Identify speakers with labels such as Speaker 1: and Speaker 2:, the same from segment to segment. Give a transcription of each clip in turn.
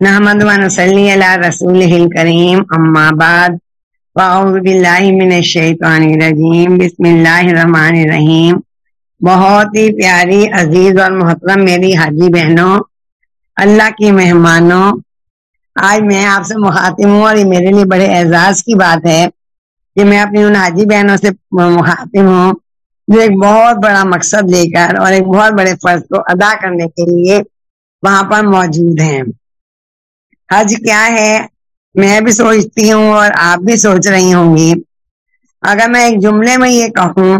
Speaker 1: نحمد ونصلي على رسوله الكريم اما بعد واعوذ باللہ من الشیطان الرجیم، بسم اللہ الرحمن الرحیم۔ بہت ہی پیاری، عزیز اور محترم میری حاجی بہنوں، اللہ کی مہمانوں، آج میں آپ سے مخاطب ہوں اور یہ میرے لیے بڑے اعزاز کی بات ہے کہ میں اپنی ان حاجی بہنوں سے مخاطب ہوں، جو ایک بہت بڑا مقصد لے کر اور ایک بہت بڑے فرض کو ادا کرنے کے لیے وہاں پر موجود ہیں۔ حج کیا ہے؟ میں بھی سوچتی ہوں اور آپ بھی سوچ رہی ہوں گی۔ اگر میں ایک جملے میں یہ کہوں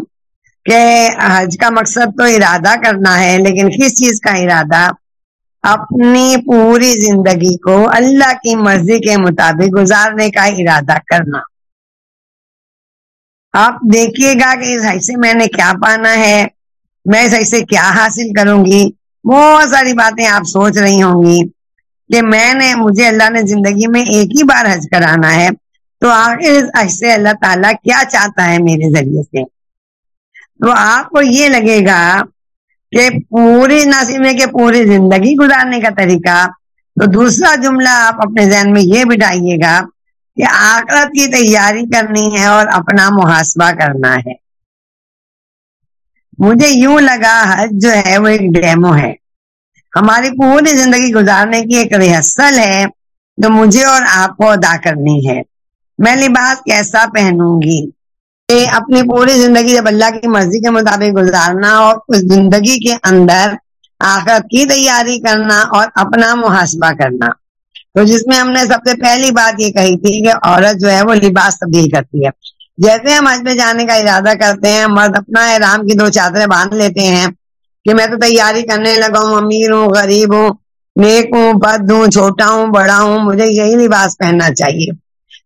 Speaker 1: کہ حج کا مقصد تو ارادہ کرنا ہے، لیکن کس چیز کا ارادہ؟ اپنی پوری زندگی کو اللہ کی مرضی کے مطابق گزارنے کا ارادہ کرنا۔ آپ دیکھیے گا کہ اس حج سے میں نے کیا پانا ہے۔ میں اس حج سے کیا حاصل کروں گی؟ بہت ساری باتیں آپ سوچ رہی ہوں گی۔ کہ میں نے مجھے اللہ نے زندگی میں ایک ہی بار حج کرانا ہے، تو آخر حج سے اللہ تعالیٰ کیا چاہتا ہے میرے ذریعے سے؟ تو آپ کو یہ لگے گا کہ پوری میں کہ پوری زندگی گزارنے کا طریقہ، تو دوسرا جملہ آپ اپنے ذہن میں یہ بٹھائیے گا کہ آخرت کی تیاری کرنی ہے اور اپنا محاسبہ کرنا ہے۔ مجھے یوں لگا حج جو ہے وہ ایک ڈیمو ہے۔ ہماری پوری زندگی گزارنے کی ایک ریحصل ہے جو مجھے اور آپ کو ادا کرنی ہے۔ میں لباس کیسا پہنوں گی؟ کہ اپنی پوری زندگی جب اللہ کی مرضی کے مطابق گزارنا اور اس زندگی کے اندر آخرت کی تیاری کرنا اور اپنا محاسبہ کرنا۔ تو جس میں ہم نے سب سے پہلی بات یہ کہی تھی کہ عورت جو ہے وہ لباس تبدیل کرتی ہے۔ جیسے ہم حج میں جانے کا ارادہ کرتے ہیں، مرد اپنا احرام کی دو چادریں باندھ لیتے ہیں کہ میں تو تیاری کرنے لگا ہوں، امیر ہوں، غریب ہوں، نیک ہوں، بد ہوں، چھوٹا ہوں، بڑا ہوں، مجھے یہی لباس پہننا چاہیے۔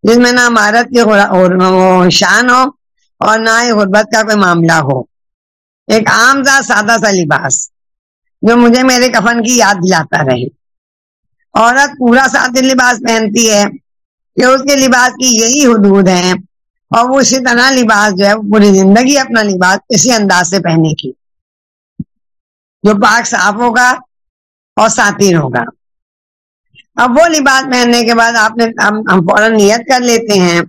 Speaker 1: جس میں نہ عمارت کی شان ہو اور نہ ہی غربت کا کوئی معاملہ ہو۔ ایک عام سا سادہ سا لباس جو مجھے میرے کفن کی یاد دلاتا رہے۔ عورت پورا سادہ لباس پہنتی ہے کہ اس کے لباس کی یہی حدود ہیں اور وہ اسی طرح لباس جو ہے پوری زندگی اپنا لباس اسی انداز سے پہنے کی جو پاک صاف ہوگا اور ساتیر ہوگا۔ اب وہ لباس پہننے کے بعد آپ نے ہم فوراً نیت کر لیتے ہیں۔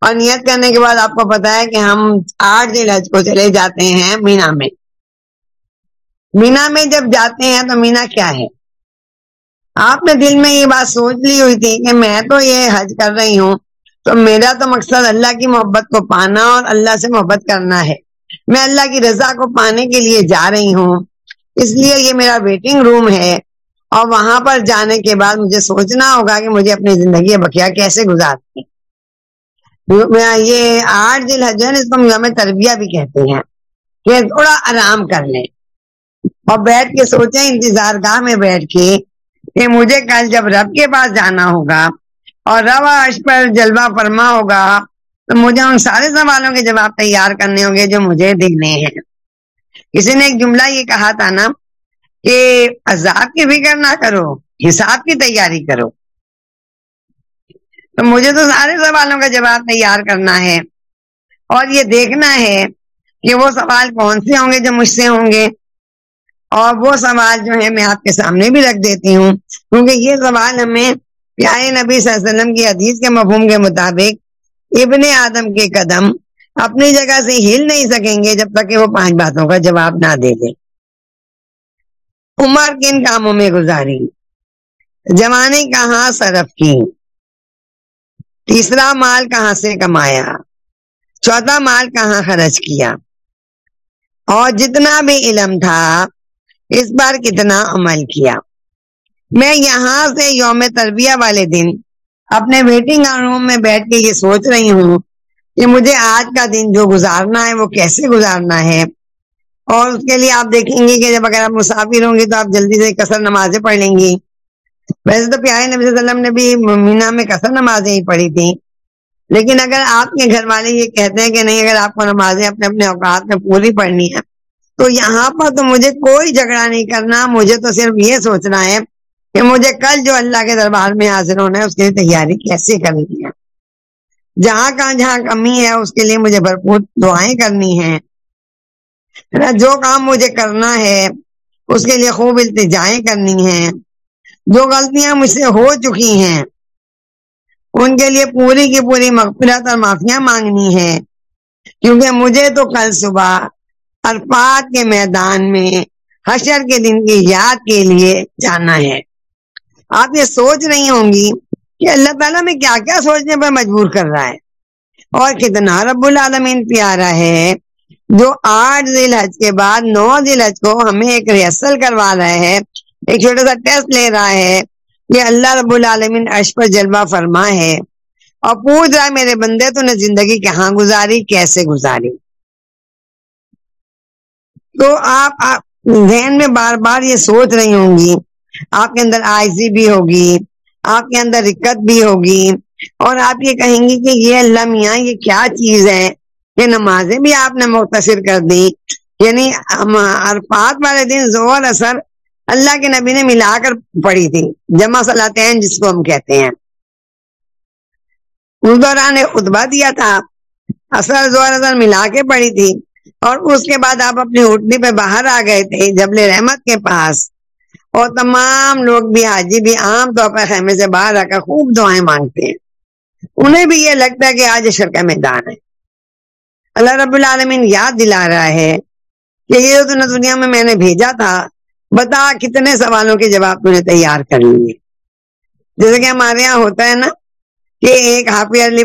Speaker 1: اور نیت کرنے کے بعد آپ کو پتا ہے کہ ہم آٹھ دن حج کو چلے جاتے ہیں مینا میں۔ مینا میں جب جاتے ہیں تو مینا کیا ہے؟ آپ نے دل میں یہ بات سوچ لی ہوئی تھی کہ میں تو یہ حج کر رہی ہوں، تو میرا تو مقصد اللہ کی محبت کو پانا اور اللہ سے محبت کرنا ہے۔ میں اللہ کی رضا کو پانے کے لیے جا رہی ہوں۔ اس لیے یہ میرا ویٹنگ روم ہے۔ اور وہاں پر جانے کے بعد مجھے سوچنا ہوگا کہ مجھے اپنی زندگی بکیا کیسے گزارتی یہ آٹھ دل حج اس کو ہمیں تربیہ بھی کہتے ہیں کہ تھوڑا آرام کر لیں۔ اور بیٹھ کے سوچیں، انتظار گاہ میں بیٹھ کے کہ مجھے کل جب رب کے پاس جانا ہوگا اور رب عرش پر جلوہ فرما ہوگا، تو مجھے ان سارے سوالوں کے جواب تیار کرنے ہوں گے جو مجھے دیکھنے ہیں۔ کسی نے ایک جملہ یہ کہا تھا نا کہ عذاب کی فکر نہ کرو، حساب کی تیاری کرو۔ تو مجھے تو سارے سوالوں کا جواب تیار کرنا ہے۔ اور یہ دیکھنا ہے کہ وہ سوال کون سے ہوں گے جو مجھ سے ہوں گے۔ اور وہ سوال جو ہے میں آپ کے سامنے بھی رکھ دیتی ہوں۔ کیونکہ یہ سوال ہمیں پیارے نبی صلی اللہ علیہ وسلم کی حدیث کے مفہوم کے مطابق ابن آدم کے قدم اپنی جگہ سے ہل نہیں سکیں گے جب تک کہ وہ پانچ باتوں کا جواب نہ دے دے عمر کن کاموں میں گزاری؟ جوانی کہاں صرف کی؟ تیسرا مال کہاں سے کمایا؟ چوتھا مال کہاں خرچ کیا؟ اور جتنا بھی علم تھا، اس بار کتنا عمل کیا؟ میں یہاں سے یوم تربیہ والے دن اپنے ویٹنگ روم میں بیٹھ کے یہ سوچ رہی ہوں کہ مجھے آج کا دن جو گزارنا ہے وہ کیسے گزارنا ہے؟ اور اس کے لیے آپ دیکھیں گے کہ جب اگر آپ مسافر ہوں گی تو آپ جلدی سے کثر نمازیں پڑھ لیں گی۔ ویسے تو پیارے نبی صلی اللہ علیہ وسلم نے بھی مینا میں کثر نمازیں ہی پڑھی تھی لیکن اگر آپ کے گھر والے یہ کہتے ہیں کہ نہیں، اگر آپ کو نمازیں اپنے اپنے اوقات میں پوری پڑھنی ہے تو یہاں پر تو مجھے کوئی جھگڑا نہیں کرنا، مجھے تو صرف یہ سوچنا ہے کہ مجھے کل جو اللہ کے دربار میں حاضر ہونا ہے، اس کی تیاری کیسے کرنی ہے؟ جہاں کہاں جہاں کمی ہے، اس کے لیے مجھے بھرپور دعائیں کرنی ہیں۔ جو کام مجھے کرنا ہے، اس کے لیے خوب التجائیں کرنی ہیں۔ جو غلطیاں مجھ سے ہو چکی ہیں، ان کے لیے پوری کی پوری مغفرت اور معافیاں مانگنی ہے کیونکہ مجھے تو کل صبح عرفات کے میدان میں، حشر کے دن کی یاد کے لیے جانا ہے۔ آپ یہ سوچ رہی ہوں گی کہ اللہ تعالیٰ میں کیا کیا سوچنے پر مجبور کر رہا ہے۔ اور کتنا رب العالمین پیارا ہے، جو آٹھ ذیل حج کے بعد نو ذیل حج کو ہمیں ایک ریحرسل کروا رہا ہے، ایک چھوٹا سا ٹیسٹ لے رہا ہے یہ اللہ رب العالمین عرش پر جلوہ فرما ہے۔ اور پوچھ رہا ہے، میرے بندے، تو نے زندگی کہاں گزاری، کیسے گزاری؟ تو آپ ذہن میں بار بار یہ سوچ رہی ہوں گی، آپ کے اندر آئزی بھی ہوگی آپ کے اندر رکت بھی ہوگی اور آپ یہ کہیں گی کہ یہ اللہ میاں، یہ کیا چیز ہے؟ یہ نمازیں بھی آپ نے مختصر کر دی۔ یعنی عرفات والے دن زور، اثر اللہ کے نبی نے ملا کر پڑھی تھی، جمع صلاحین جس کو ہم کہتے ہیں۔ اس دوران اتبا دیا تھا، اثر، زور، اثر ملا کے پڑھی تھی۔ اور اس کے بعد آپ اپنی اٹھنی پہ باہر آ گئے تھے، جبل رحمت کے پاس۔ اور تمام لوگ بھی حاجی بھی عام طور پر خیمے سے باہر آ کر خوب دعائیں مانگتے ہیں۔ انہیں بھی یہ لگتا ہے کہ آج اشر کا میدان ہے۔ اللہ رب العالمین یاد دلا رہا ہے کہ یہ تو دنیا میں میں نے بھیجا تھا۔ بتا کتنے سوالوں کے جواب تھی تیار کر لیے۔ جیسے کہ ہمارے یہاں ہوتا ہے نا کہ ایک ہاف ایئرلی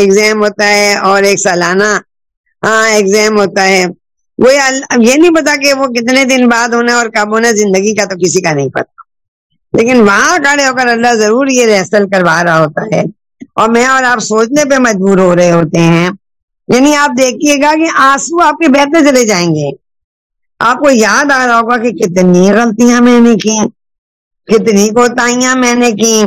Speaker 1: ایگزام ہوتا ہے اور ایک سالانہ ہاں ایگزام ہوتا ہے۔ وہ یہ نہیں پتا کہ وہ کتنے دن بعد ہونا اور کب ہونا زندگی کا تو کسی کا نہیں پتا۔ لیکن وہاں کھڑے ہو کر اللہ ضرور یہ ریحصل کروا رہا ہوتا ہے۔ اور میں اور آپ سوچنے پہ مجبور ہو رہے ہوتے ہیں۔ یعنی آپ دیکھیے گا کہ آنسو آپ کے بہتے چلے جائیں گے۔ آپ کو یاد آ رہا ہوگا کہ کتنی غلطیاں میں نے کی، کتنی کوتاہیاں میں نے کی۔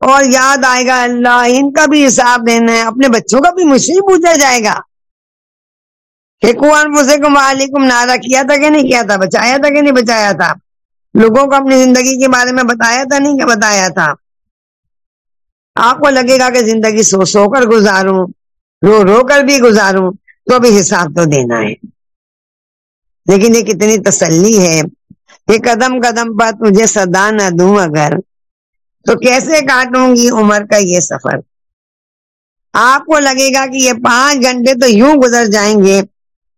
Speaker 1: اور یاد آئے گا، اللہ ان کا بھی حساب دینا ہے، اپنے بچوں کا بھی مجھ سے پوچھا جائے گا۔ کہ کون پوسے کو معلوم نارا کیا تھا کہ نہیں کیا تھا؟ بچایا تھا کہ نہیں بچایا تھا؟ لوگوں کو اپنی زندگی کے بارے میں بتایا تھا نہیں کہ بتایا تھا؟ آپ کو لگے گا کہ زندگی سو سو کر گزاروں، رو رو کر بھی گزاروں، تو بھی حساب تو دینا ہے۔ لیکن یہ کتنی تسلی ہے۔ کہ قدم قدم پر تجھے صدا نہ دوں اگر۔ تو کیسے کاٹوں گی عمر کا یہ سفر؟ آپ کو لگے گا کہ یہ پانچ گھنٹے تو یوں گزر جائیں گے۔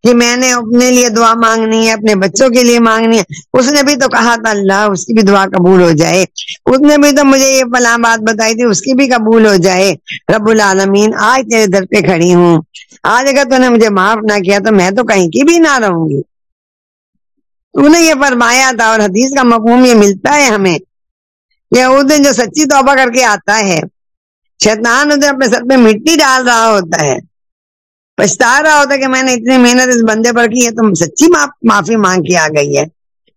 Speaker 1: کہ میں نے اپنے لیے دعا مانگنی ہے، اپنے بچوں کے لیے مانگنی ہے۔ اس نے بھی تو کہا تھا، اللہ، اس کی بھی دعا قبول ہو جائے۔ اس نے بھی تو مجھے یہ فلاں بات بتائی تھی، اس کی بھی قبول ہو جائے۔ رب العالمین، آج تیرے در پہ کھڑی ہوں۔ آج اگر تو نے مجھے معاف نہ کیا تو میں تو کہیں کی بھی نہ رہوں گی۔ تو نے یہ فرمایا تھا اور حدیث کا مفہوم یہ ملتا ہے ہمیں۔ یہ اس دن جو سچی توبہ کر کے آتا ہے۔ شیطان اسے اپنے سر پہ مٹی ڈال رہا ہوتا ہے۔ پچھتا رہا ہوتا کہ میں نے اتنی محنت اس بندے پر کی ہے، تو سچی معافی مانگ کے آ گئی ہے۔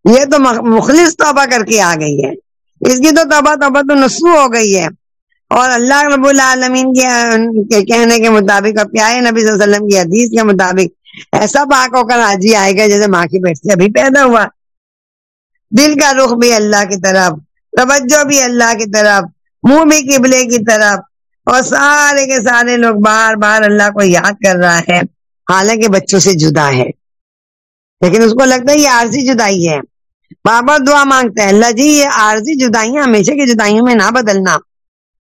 Speaker 1: یہ تو مخلص توبہ کر کے آ گئی ہے۔ اس کی تو توبہ توبہ تو نسو ہو گئی ہے۔ اور اللہ رب العالمین کے کہنے کے مطابق اور پیارے نبی صلی اللہ علیہ وسلم کی حدیث کے مطابق ایسا پاک ہو کر حاجی آئے گا جیسے ماں کی پیٹ سے ابھی پیدا ہوا۔ دل کا رخ بھی اللہ کی طرف، توجہ بھی اللہ کی طرف، منہ بھی قبلے کی طرف۔ اور سارے کے سارے لوگ بار بار اللہ کو یاد کر رہا ہے۔ حالانکہ بچوں سے جدا ہے۔ لیکن اس کو لگتا ہے یہ عارضی جدائی ہے۔ بار بار دعا مانگتا ہے اللہ جی یہ عارضی جدائیاں ہمیشہ کی جدائیوں میں نہ بدلنا۔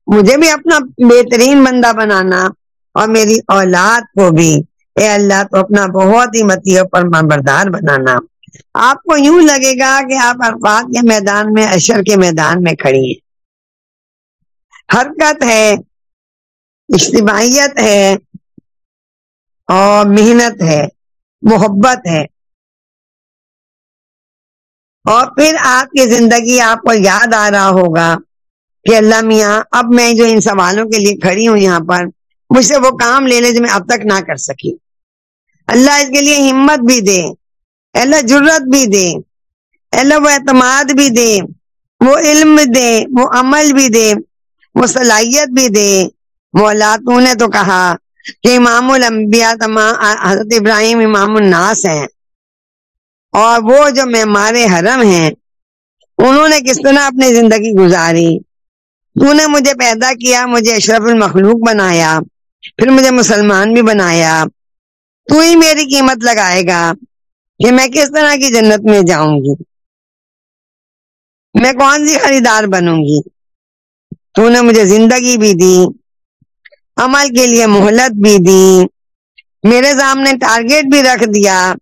Speaker 1: مجھے بھی اپنا بہترین بندہ بنانا اور میری اولاد کو بھی۔ اے اللہ، تو اپنا بہت ہی متی پر بردار بنانا۔ آپ کو یوں لگے گا کہ آپ عرفات کے میدان میں، اشر کے میدان میں کھڑی ہیں۔ حرکت ہے۔ اجتماعیت ہے اور محنت ہے، محبت ہے۔ اور پھر آپ کی زندگی آپ کو یاد آ رہا ہوگا کہ اللہ میاں، اب میں جو ان سوالوں کے لیے کھڑی ہوں یہاں پر، مجھ سے وہ کام لے لے جو میں اب تک نہ کر سکی۔ اللہ اس کے لیے ہمت بھی دے، اللہ جرت بھی دے، اللہ وہ اعتماد بھی دے، وہ علم دے، وہ عمل بھی دے، وہ صلاحیت بھی دے۔ مولا تو نے تو کہا کہ امام الانبیاء تمام حضرت ابراہیم امام الناس ہیں۔ اور وہ جو معمار حرم ہیں، انہوں نے کس طرح اپنی زندگی گزاری؟ تو نے مجھے پیدا کیا، مجھے اشرف المخلوق بنایا، پھر مجھے مسلمان بھی بنایا۔ تو ہی میری قیمت لگائے گا کہ میں کس طرح کی جنت میں جاؤں گی۔ میں کون سی خریدار بنوں گی؟ تو نے مجھے زندگی بھی دی۔ عمل کے لیے مہلت بھی دی۔ میرے سامنے ٹارگیٹ بھی رکھ دیا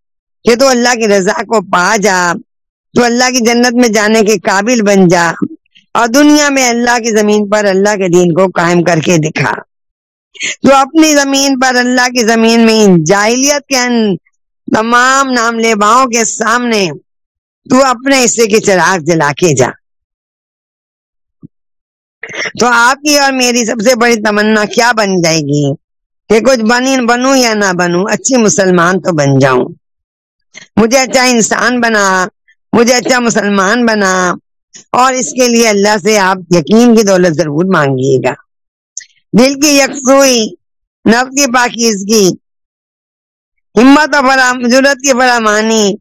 Speaker 1: کہ تو اللہ کی رضا کو پا جا، تو اللہ کی جنت میں جانے کے قابل بن جا اور دنیا میں اللہ کی زمین پر اللہ کے دین کو قائم کر کے دکھا۔ تو اپنی زمین پر اللہ کی زمین میں جاہلیت کے ان تمام نام لیباؤں کے سامنے تو اپنے حصے کے چراغ جلا کے جا۔ تو آپ کی اور میری سب سے بڑی تمنا کیا بن جائے گی؟ کہ کچھ بنی بنوں یا نہ بنوں، اچھی مسلمان تو بن جاؤں۔ مجھے اچھا انسان بنا، مجھے اچھا مسلمان بنا، اور اس کے لیے اللہ سے آپ یقین کی دولت ضرور مانگیے گا۔ دل کی یکسوئی نف کی پاکیزگی، ہمت اور ضرورت کی فراوانی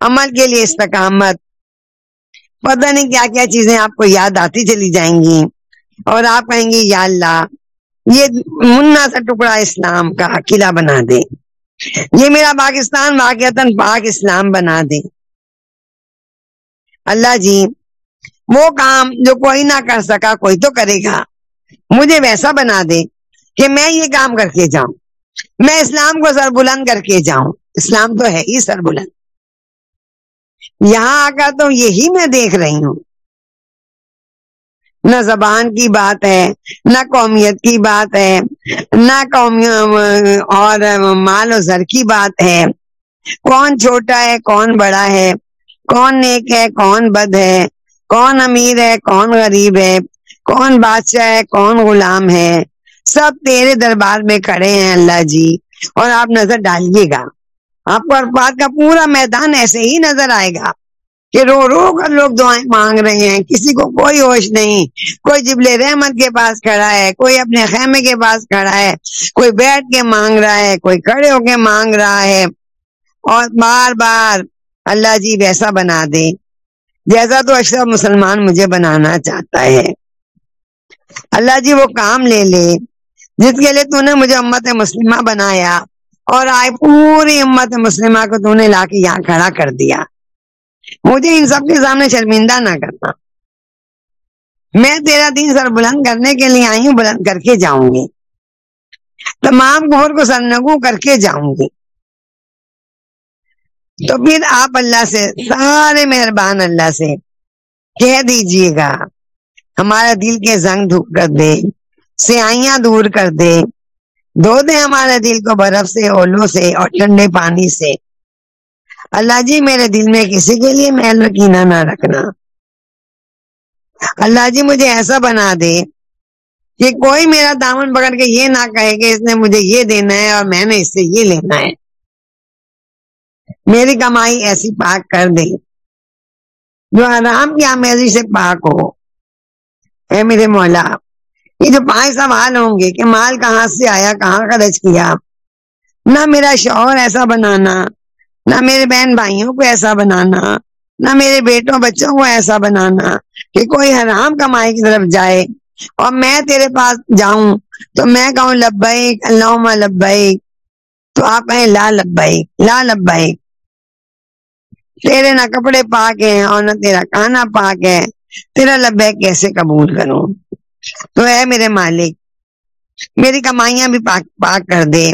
Speaker 1: عمل کے لیے استقامت پتہ نہیں کیا کیا چیزیں آپ کو یاد آتی چلی جائیں گی۔ اور آپ کہیں گے، یا اللہ، یہ منا سا ٹکڑا اسلام کا قلعہ بنا دے۔ یہ میرا پاکستان واقع پاک اسلام بنا دے۔ اللہ جی وہ کام جو کوئی نہ کر سکا، کوئی تو کرے گا۔ مجھے ویسا بنا دے کہ میں یہ کام کر کے جاؤں۔ میں اسلام کو سر بلند کر کے جاؤں۔ اسلام تو ہے ہی سر بلند یہاں آ کر تو یہی میں دیکھ رہی ہوں۔ نہ زبان کی بات ہے، نہ قومیت کی بات ہے، نہ قومی اور مال و زر کی بات ہے۔ کون چھوٹا ہے، کون بڑا ہے، کون نیک ہے، کون بد ہے، کون امیر ہے، کون غریب ہے، کون بادشاہ ہے، کون غلام ہے۔ سب تیرے دربار میں کھڑے ہیں اللہ جی اور آپ نظر ڈالیے گا۔ آپ کو ارفات کا پورا میدان ایسے ہی نظر آئے گا کہ رو رو کر لوگ دعائیں مانگ رہے ہیں۔ کسی کو کوئی ہوش نہیں۔ کوئی جبل رحمت کے پاس کھڑا ہے، کوئی اپنے خیمے کے پاس کھڑا ہے، کوئی بیٹھ کے مانگ رہا ہے، کوئی کھڑے ہو کے مانگ رہا ہے۔ اور بار بار اللہ جی ویسا بنا دے جیسا تو اشرف مسلمان مجھے بنانا چاہتا ہے۔ اللہ جی وہ کام لے لے۔ جس کے لیے تو نے مجھے امت مسلمہ بنایا۔ اور آئے پوری امت مسلمہ کو تو نے لا کے یہاں کھڑا کر دیا۔ مجھے ان سب کے سامنے شرمندہ نہ کرنا۔ میں تیرا دین سر بلند کرنے کے لیے آئی ہوں، بلند کر کے جاؤں گی۔ تمام گور کو سرنگو کر کے جاؤں گی۔ تو پھر آپ اللہ سے، سارے مہربان اللہ سے کہہ دیجیے گا، ہمارا دل کے زنگ دھوپ کر دے، سیاحیاں دور کر دے۔ دھو دے ہمارے دل کو برف سے، اولو سے اور ٹھنڈے پانی سے۔ اللہ جی میرے دل میں کسی کے لیے محل یقینا نہ رکھنا۔ اللہ جی مجھے ایسا بنا دے کہ کوئی میرا دامن پکڑ کے یہ نہ کہے کہ اس نے مجھے یہ دینا ہے اور میں نے اس سے یہ لینا ہے۔ میری کمائی ایسی پاک کر دے۔ جو آرام کی آمیزی سے پاک ہو۔ اے میرے مولا یہ جو پانچ سوال ہوں گے کہ مال کہاں سے آیا، کہاں خرچ کیا؟ نہ میرا شوہر ایسا بنانا، نہ میرے بہن بھائیوں کو ایسا بنانا، نہ میرے بیٹوں بچوں کو ایسا بنانا کہ کوئی حرام کمائی کی طرف جائے۔ اور میں تیرے پاس جاؤں تو میں کہوں، لبیک اللہ لبیک۔ تو آپ کہیں، لا لبیک لا لبیک۔ تیرے نہ کپڑے پاک ہیں اور نہ تیرا کھانا پاک ہے، تیرا لبے کیسے قبول کروں؟ تو اے میرے مالک، میری کمائیاں بھی پاک پاک کر دے۔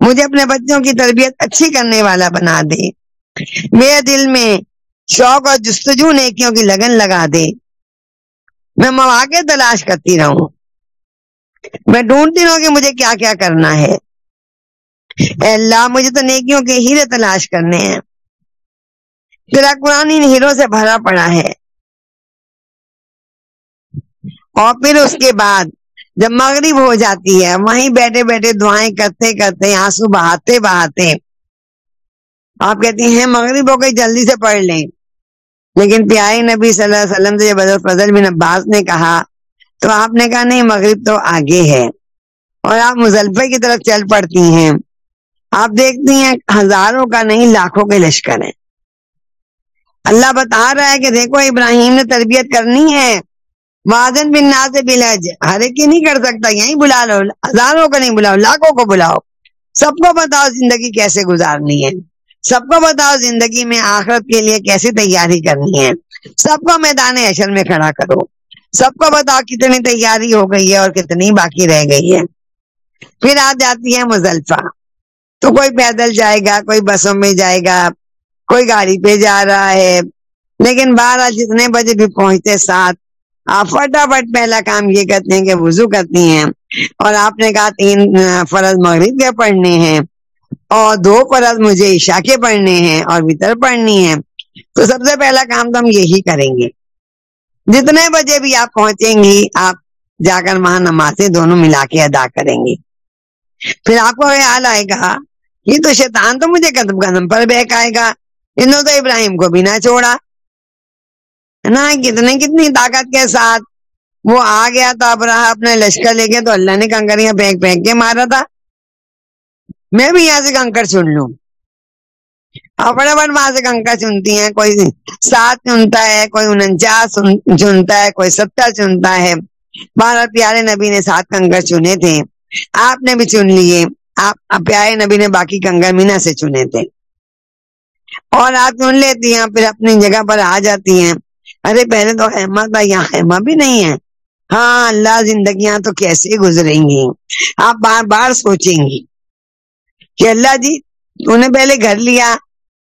Speaker 1: مجھے اپنے بچوں کی تربیت اچھی کرنے والا بنا دے۔ میرے دل میں شوق اور جستجو نیکیوں کی لگن لگا دے۔ میں مواقع تلاش کرتی رہوں۔ میں ڈھونڈتی رہوں کہ مجھے کیا کیا کرنا ہے۔ اے اللہ، مجھے تو نیکیوں کے ہیرے تلاش کرنے ہیں۔ تیرا قرآن ان ہیروں سے بھرا پڑا ہے۔ اور پھر اس کے بعد جب مغرب ہو جاتی ہے، وہیں بیٹھے بیٹھے دعائیں کرتے کرتے آنسو بہاتے بہاتے آپ کہتے ہیں، مغرب ہو گئی، جلدی سے پڑھ لیں۔ لیکن پیارے نبی صلی اللہ علیہ وسلم سے جب فضل بن عباس نے کہا، تو آپ نے کہا، نہیں، مغرب تو آگے ہے۔ اور آپ مزلفے کی طرف چل پڑتی ہیں۔ آپ دیکھتی ہیں، ہزاروں کا نہیں، لاکھوں کے لشکر ہیں۔ اللہ بتا رہا ہے کہ دیکھو، ابراہیم نے تربیت کرنی ہے۔ وادن بن نا سے بلج ہر ایک نہیں کر سکتا، یہیں بلا لو۔ ہزاروں کو نہیں بلاؤ، لاکھوں کو بلاؤ۔ سب کو بتاؤ زندگی کیسے گزارنی ہے۔ سب کو بتاؤ زندگی میں آخرت کے لیے کیسے تیاری کرنی ہے۔ سب کو میدان اشر میں کھڑا کرو۔ سب کو بتاؤ کتنی تیاری ہو گئی ہے اور کتنی باقی رہ گئی ہے۔ پھر آ جاتی ہے مزلفہ تو کوئی پیدل جائے گا، کوئی بسوں میں جائے گا، کوئی گاڑی پہ جا رہا ہے۔ لیکن بارہ جتنے بجے بھی پہنچتے ساتھ آپ فٹافٹ پہلا کام یہ کرتے ہیں کہ وضو کرتی ہیں اور آپ نے کہا تین فرض مغرب کے پڑھنے ہیں اور دو فرض مجھے عشاء کے پڑھنے ہیں اور وطر پڑھنی ہے تو سب سے پہلا کام تو ہم یہی کریں گے۔ جتنے بجے بھی آپ پہنچیں گی، آپ جا کر وہاں نمازیں دونوں ملا کے ادا کریں گے۔ پھر آپ کو خیال آئے گا، یہ تو شیطان تو مجھے قدم قدم پر بہک آئے گا۔ انہوں تو ابراہیم کو بھی نہ چھوڑا۔ نا کتنے کتنی طاقت کے ساتھ وہ آ گیا تو اب رہا اپنے لشکر لے کے تو اللہ نے کنکریاں پھینک پھینک کے مارا تھا۔ میں بھی یہاں سے کنکر چن لوں۔ اور بڑے بڑے وہاں سے کنکر چنتی ہیں۔ کوئی سات چنتا ہے، کوئی انچاس چنتا ہے، کوئی ستر چنتا ہے۔ بارہ پیارے نبی نے سات کنکر چنے تھے۔ آپ نے بھی چن لیے۔ آپ پیارے نبی نے باقی کنکر مینا سے چنے تھے۔ اور آپ چن لیتی ہیں، پھر اپنی جگہ پر آ جاتی ہیں۔ ارے پہلے تو خیمہ تھا یہاں خیمہ بھی نہیں ہے۔ ہاں اللہ زندگیاں تو کیسے گزریں گی؟ آپ بار بار سوچیں گی کہ اللہ جی تو نے پہلے گھر لیا،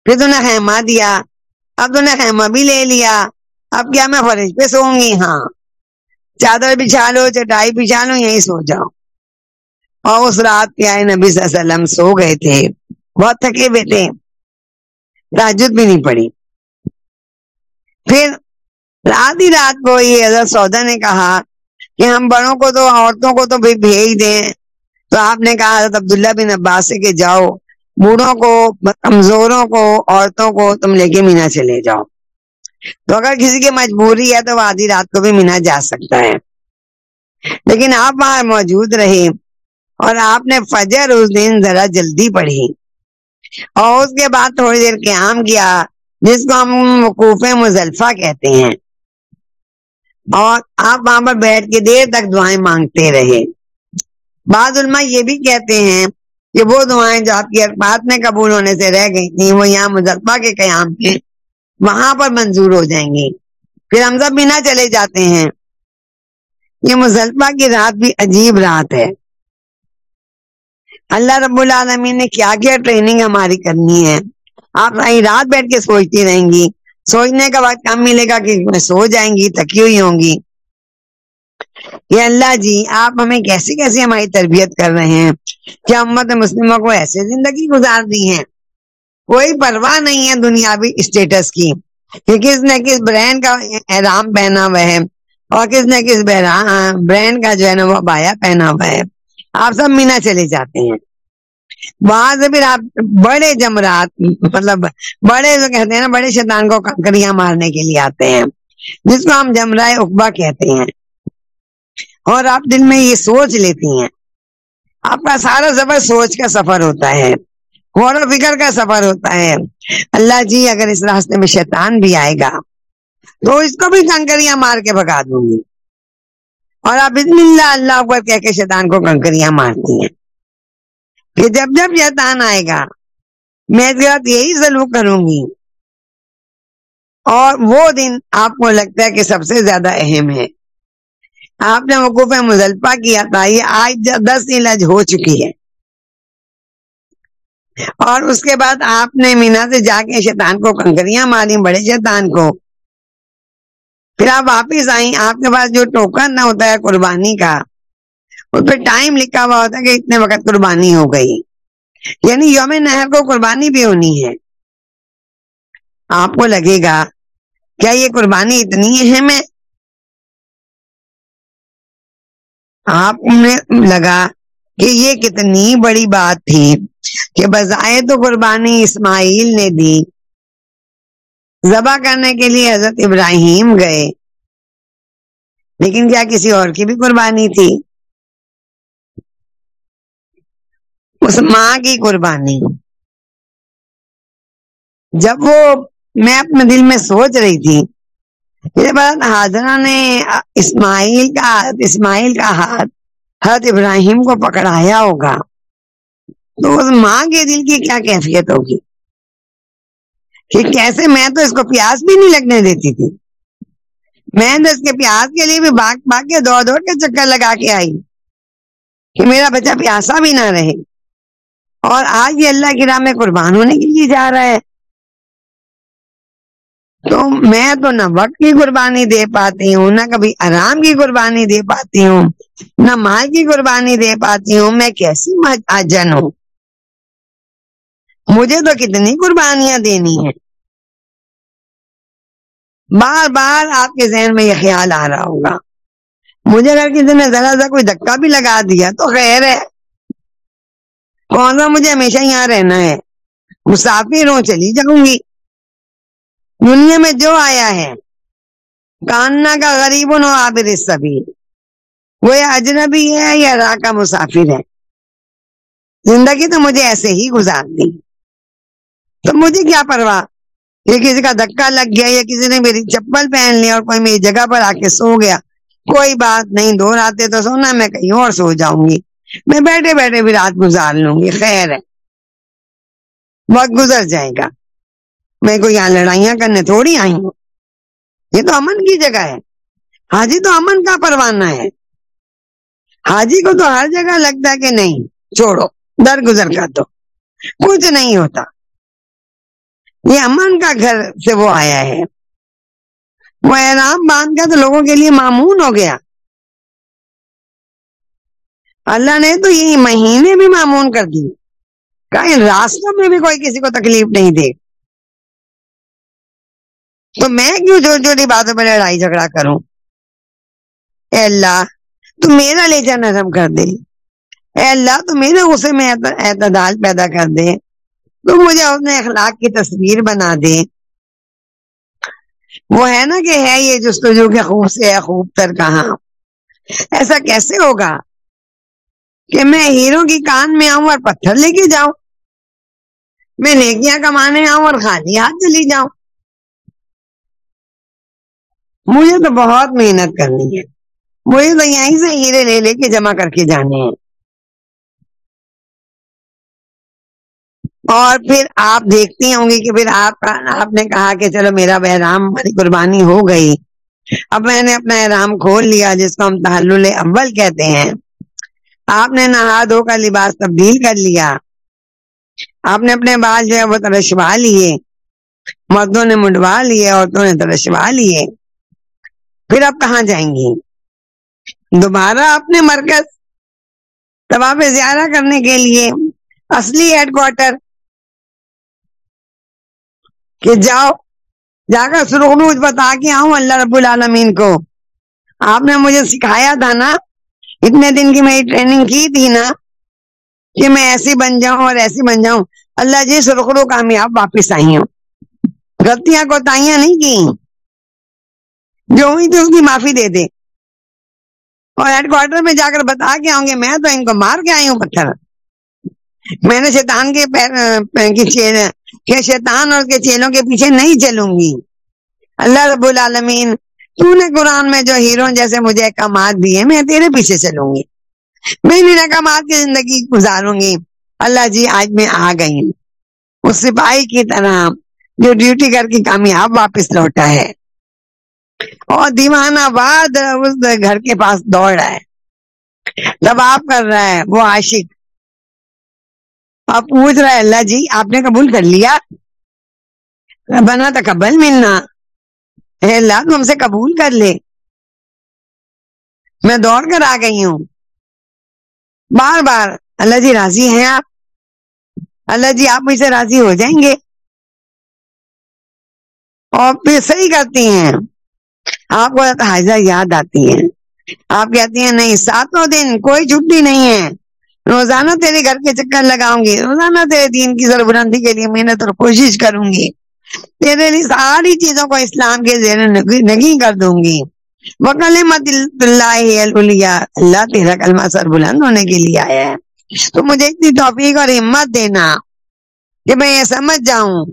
Speaker 1: پھر تو نے خیمہ دیا، اب تو نے خیمہ بھی لے لیا۔ اب کیا میں فرش پہ سو گی؟ ہاں۔ چادر بچھا لو چٹائی بچھا لو یہی سو جاؤ۔ اور اس رات کے آئے نبی صلی اللہ علیہ وسلم سو گئے تھے۔ بہت تھکے ہوئے تھے۔ تاجد بھی نہیں پڑی۔ پھر رات ہی رات کو یہ حضرت سودا نے کہا کہ ہم بڑوں کو تو عورتوں کو تو بھیج دیں۔ تو آپ نے کہا حضرت عبداللہ بن عباس سے کہ جاؤ، بوڑھوں کو، کمزوروں کو، عورتوں کو تم لے کے مینا چلے جاؤ۔ تو اگر کسی کی مجبوری ہے تو وہ آدھی رات کو بھی مینا جا سکتا ہے۔ لیکن آپ وہاں موجود رہے اور آپ نے فجر اس دن ذرا جلدی پڑھی۔ اور اس کے بعد تھوڑی دیر قیام کیا، جس کو ہم وقوف مزلفہ کہتے ہیں۔ اور آپ وہاں پر بیٹھ کے دیر تک دعائیں مانگتے رہے۔ بعض علماء یہ بھی کہتے ہیں کہ وہ دعائیں جو آپ کی اربات میں قبول ہونے سے رہ گئی تھیں، وہ یہاں مزلفہ کے قیام کے وہاں پر منظور ہو جائیں گی پھر ہم سب بنا چلے جاتے ہیں۔ یہ مزلفہ کی رات بھی عجیب رات ہے۔ اللہ رب العالمین نے کیا کیا ٹریننگ ہماری کرنی ہے۔ آپ رات بیٹھ کے سوچتی رہیں گی سوچنے کا وقت کم ملے گا کہ میں سو جائیں گی تکی ہوئی ہوں گی۔ کہ اللہ جی آپ ہمیں کیسی کیسی ہماری تربیت کر رہے ہیں؟ کیا امت مسلموں کو ایسے زندگی گزار دی ہے کوئی پرواہ نہیں ہے دنیاوی اسٹیٹس کی کہ کس نے کس برینڈ کا احرام پہنا ہوا ہے اور کس نے کس برینڈ کا جو ہے نا وہ بایا پہنا ہوا ہے۔ آپ سب مینا چلے جاتے ہیں۔ وہاں سے پھر آپ بڑے جمرات مطلب بڑے جو کہتے ہیں نا، بڑے شیطان کو کنکریاں مارنے کے لیے آتے ہیں، جس کو ہم جمرائے اقبا کہتے ہیں۔ اور آپ دل میں یہ سوچ لیتی ہیں۔ آپ کا سارا سفر سوچ کا سفر ہوتا ہے، غور و فکر کا سفر ہوتا ہے۔ اللہ جی اگر اس راستے میں شیطان بھی آئے گا، تو اس کو بھی کنکریاں مار کے بگا دوں گی۔ اور آپ بسم اللہ اللہ اکبر کہہ کے شیطان کو کنکریاں مارتی ہیں۔ کہ جب جب شیطان آئے گا، میں یہی سلوک کروں گی۔ اور وہ دن آپ کو لگتا ہے کہ سب سے زیادہ اہم ہے۔ آپ نے وقوف مزلفہ کیا تھا، یہ آج دس علاج ہو چکی ہے۔ اور اس کے بعد آپ نے مینا سے جا کے شیطان کو کنکریاں ماری، بڑے شیطان کو۔ پھر آپ واپس آئیں، آپ کے پاس جو ٹوکن نہ ہوتا ہے قربانی کا اس پہ ٹائم لکھا ہوا ہوتا ہے کہ اتنے وقت قربانی ہو گئی۔ یعنی یوم نہر کو قربانی بھی ہونی ہے۔ آپ کو لگے گا، کیا یہ قربانی اتنی اہم ہے آپ نے لگا کہ یہ کتنی بڑی بات تھی کہ بظاہر تو قربانی اسماعیل نے دی۔ ذبح کرنے کے لیے حضرت ابراہیم گئے۔ لیکن کیا کسی اور کی بھی قربانی تھی؟ اس ماں کی قربانی۔ جب وہ میں اپنے دل میں سوچ رہی تھی حاضرہ نے اسماعیل کا اسماعیل کا ہاتھ، حضرت ابراہیم کو پکڑایا ہوگا۔ تو اس ماں کے دل کی کیا کیفیت ہوگی؟ کہ کیسے میں تو اس کو پیاس بھی نہیں لگنے دیتی تھی۔ میں تو اس کے پیاس کے لیے بھی بھاگ بھاگ کے دوڑ دوڑ کے چکر لگا کے آئی کہ میرا بچہ پیاسا بھی نہ رہے۔ اور آج یہ اللہ کی راہ میں قربان ہونے کے لیے جا رہا ہے۔ تو میں تو نہ وقت کی قربانی دے پاتی ہوں، نہ کبھی آرام کی قربانی دے پاتی ہوں، نہ مال کی قربانی دے پاتی ہوں۔ میں کیسی آجن ہوں؟ مجھے تو کتنی قربانیاں دینی ہیں۔ بار بار آپ کے ذہن میں یہ خیال آ رہا ہوگا۔ مجھے اگر کسی نے ذرا سا کوئی دھکا بھی لگا دیا تو خیر ہے۔ کون سا مجھے ہمیشہ یہاں رہنا ہے؟ مسافر ہوں، چلی جاؤں گی۔ دنیا میں جو آیا ہے کاننا کا غریب نو آبر سبھی۔ وہ اجنبی ہے یا راہ کا مسافر ہے؟ زندگی تو مجھے ایسے ہی گزار دی تو مجھے کیا پرواہ؟ یہ کسی کا دھکا لگ گیا، یا کسی نے میری چپل پہن لی اور کوئی میری جگہ پر آ کے سو گیا۔ کوئی بات نہیں، دو راتیں تو سونا، میں کہیں اور سو جاؤں گی۔ میں بیٹھے بیٹھے بھی رات گزار لوں گی، خیر ہے۔ وقت گزر جائے گا۔ میں کو یہاں لڑائیاں کرنے تھوڑی آئی ہوں۔ یہ تو امن کی جگہ ہے۔ حاجی تو امن کا پروانہ ہے۔ حاجی کو تو ہر جگہ لگتا ہے کہ نہیں، چھوڑو، در گزر کا تو کچھ نہیں ہوتا۔ یہ امن کا گھر سے وہ آیا ہے۔ وہ احرام باندھ کا تو لوگوں کے لیے معمون ہو گیا۔ اللہ نے تو یہی مہینے بھی معمون کر دی کہیں راستوں میں بھی کوئی کسی کو تکلیف نہیں دے۔ تو میں کیوں چھوٹی چھوٹی باتوں پہ لڑائی جھگڑا کروں؟ اے اللہ، تو میرا لے جا نرم کر دے۔ اے اللہ، تو میرے غصے میں اعتدال پیدا کر دے۔ تو مجھے اپنے اخلاق کی تصویر بنا دے۔ وہ ہے نا کہ ہے یہ جستجو کے خوب سے ہے، خوب تر کہاں۔ ایسا کیسے ہوگا؟ کہ میں ہیرو کی کان میں آؤں اور پتھر لے کے جاؤں۔ میں نیکیاں کمانے آؤں اور خالی ہاتھ چلی جاؤں۔ مجھے تو بہت محنت کرنی ہے۔ مجھے تو یہیں سے ہیرے لے لے کے جمع کر کے جانے ہیں۔ اور پھر آپ دیکھتی ہوں گی کہ پھر آپ آپ نے کہا کہ چلو میرا بحرام ہماری قربانی ہو گئی۔ اب میں نے اپنا احرام کھول لیا جس کو ہم تحل اول کہتے ہیں۔ آپ نے نہا دھو کا لباس تبدیل کر لیا۔ آپ نے اپنے بال جو ہے وہ ترشوا لیے۔ مردوں نے منڈوا لیے، عورتوں نے ترشوا لیے۔ پھر آپ کہاں جائیں گی؟ دوبارہ اپنے مرکز طباف زیارہ کرنے کے لیے اصلی ہیڈ کوارٹر کہ جاؤ، جا کر سرخروج بتا کے آؤں اللہ رب العالمین کو۔ آپ نے مجھے سکھایا تھا نا اتنے دن کی میری ٹریننگ کی تھی نا کہ میں ایسی بن جاؤں اور ایسی بن جاؤں۔ اللہ جی سرخرو کامیاب واپس آئی ہوں۔ غلطیاں کوتاہیاں نہیں کی۔ جو ہوئی تھی اس کی معافی دے دے۔ اور ہیڈ کوارٹر میں جا کر بتا کے آؤں گے میں تو ان کو مار کے آئی ہوں پتھر۔ میں نے شیطان کے شیطان اور کے چیلوں کے پیچھے نہیں چلوں گی۔ اللہ رب العالمین تو نے قرآن میں جو ہیرو جیسے مجھے احکامات دیے، میں تیرے پیچھے چلوں گی۔ میں ان احکامات کی زندگی گزاروں گی۔ اللہ جی آج میں آ گئی ہوں۔ اس سپاہی کی طرح جو ڈیوٹی کر کے کامیاب واپس لوٹا ہے۔ اور دیوانہ باد اس گھر کے پاس دوڑ رہا ہے۔ دباؤ کر رہا ہے، وہ عاشق۔ آپ پوچھ رہا ہے، اللہ جی آپ نے قبول کر لیا؟ بنا تو قبل ملنا۔ اے اللہ، تم سے قبول کر لے۔ میں دوڑ کر آ گئی ہوں۔ بار بار، اللہ جی راضی ہیں آپ؟ اللہ جی آپ مجھ سے راضی ہو جائیں گے؟ اور پھر صحیح کرتی ہیں۔ آپ کو حاضہ یاد آتی ہے آپ کہتی ہیں، نہیں، ساتوں دن کوئی چھٹی نہیں ہے۔ روزانہ تیرے گھر کے چکر لگاؤں گی۔ روزانہ تیرے دین کی سربرندی کے لیے محنت اور کوشش کروں گی۔ تیرے لیے ساری چیزوں کو اسلام کے زیر نگی کر دوں گی۔ وہ کلمت اللہ اللہ تیرا کلمہ سر بلند ہونے کے لیے آیا ہے۔ تو مجھے اتنی توفیق اور ہمت دینا کہ میں یہ سمجھ جاؤں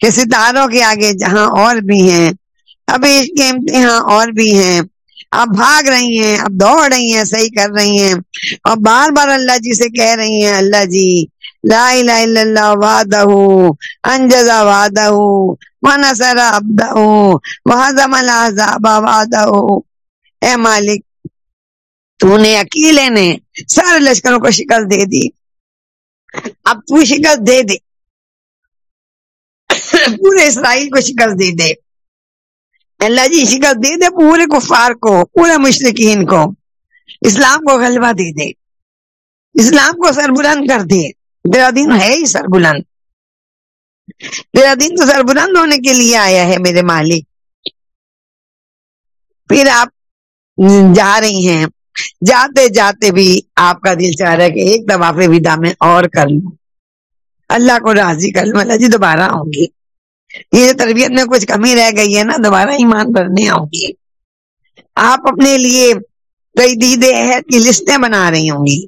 Speaker 1: کہ ستاروں کے آگے جہاں اور بھی ہیں، اب اس کے امتحان اور بھی ہیں۔ اب بھاگ رہی ہیں اب دوڑ رہی ہیں، صحیح کر رہی ہیں۔ اور بار بار اللہ جی سے کہہ رہی ہیں، اللہ جی لا الہ الا اللہ وحدہ انجزا وعدہ ونصر عبدہ وحزم الاحزاب وعدہ اے مالک تو نے اکیلے نے سارے لشکروں کو شکست دے دی۔ اب تو شکست دے دے۔ پورے اسرائیل کو شکست دے دے۔ اللہ جی شکست دے دے پورے کفار کو، پورے مشرقین کو۔ اسلام کو غلبہ دے دے۔ اسلام کو سر بلند کر دے۔ تیرا دن ہے ہی سر بلند۔ تیرا دن تو سر بلند ہونے کے لیے آیا ہے میرے مالک۔ پھر آپ جا رہی ہیں۔ جاتے جاتے بھی آپ کا دل چاہ رہا ہے کہ ایک دفعہ ودا میں اور کر لوں۔ اللہ کو راضی کر لوں۔ اللہ جی دوبارہ آؤں گی۔ یہ تربیت میں کچھ کمی رہ گئی ہے نا، دوبارہ ایمان بھرنے آؤں گی۔ آپ اپنے لیے کئی دید عہد کی لسٹیں بنا رہی ہوں گی۔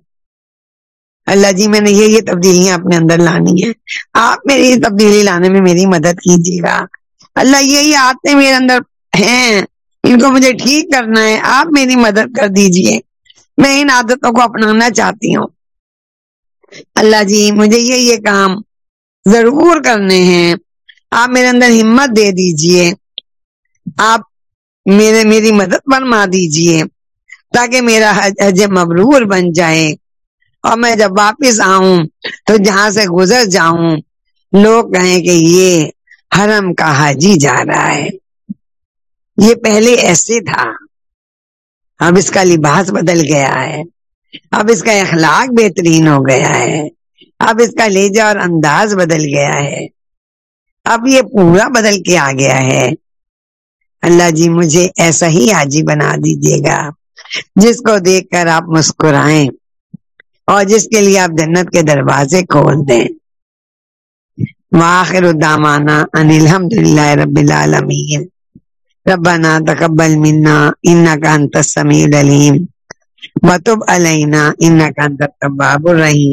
Speaker 1: اللہ جی میں نے یہ یہ تبدیلیاں اپنے اندر لانی ہے آپ میری تبدیلی لانے میں میری مدد کیجیے گا۔ اللہ یہ آتے میرے اندر ہیں۔ ان کو مجھے ٹھیک کرنا ہے۔ آپ میری مدد کر دیجیے میں ان عادتوں کو اپنانا چاہتی ہوں۔ اللہ جی مجھے یہ یہ کام ضرور کرنے ہیں۔ آپ میرے اندر ہمت دے دیجیے آپ میرے میری مدد فرما دیجیے تاکہ میرا حج مبرور بن جائے۔ اور میں جب واپس آؤں تو جہاں سے گزر جاؤں، لوگ کہیں کہ یہ حرم کا حاجی جا رہا ہے۔ یہ پہلے ایسے تھا۔ اب اس کا لباس بدل گیا ہے۔ اب اس کا اخلاق بہترین ہو گیا ہے۔ اب اس کا لہجہ اور انداز بدل گیا ہے۔ اب یہ پورا بدل کے آ گیا ہے۔ اللہ جی مجھے ایسا ہی حاجی بنا دیجیے گا، جس کو دیکھ کر آپ مسکرائیں۔ اور جس کے لیے آپ جنت کے دروازے کھول دیں۔ واخر الدامانا ان الحمد للہ رب العالمین۔ ربنا تقبل منا انك انت السميع العليم وتب علينا انك انت التواب الرحيم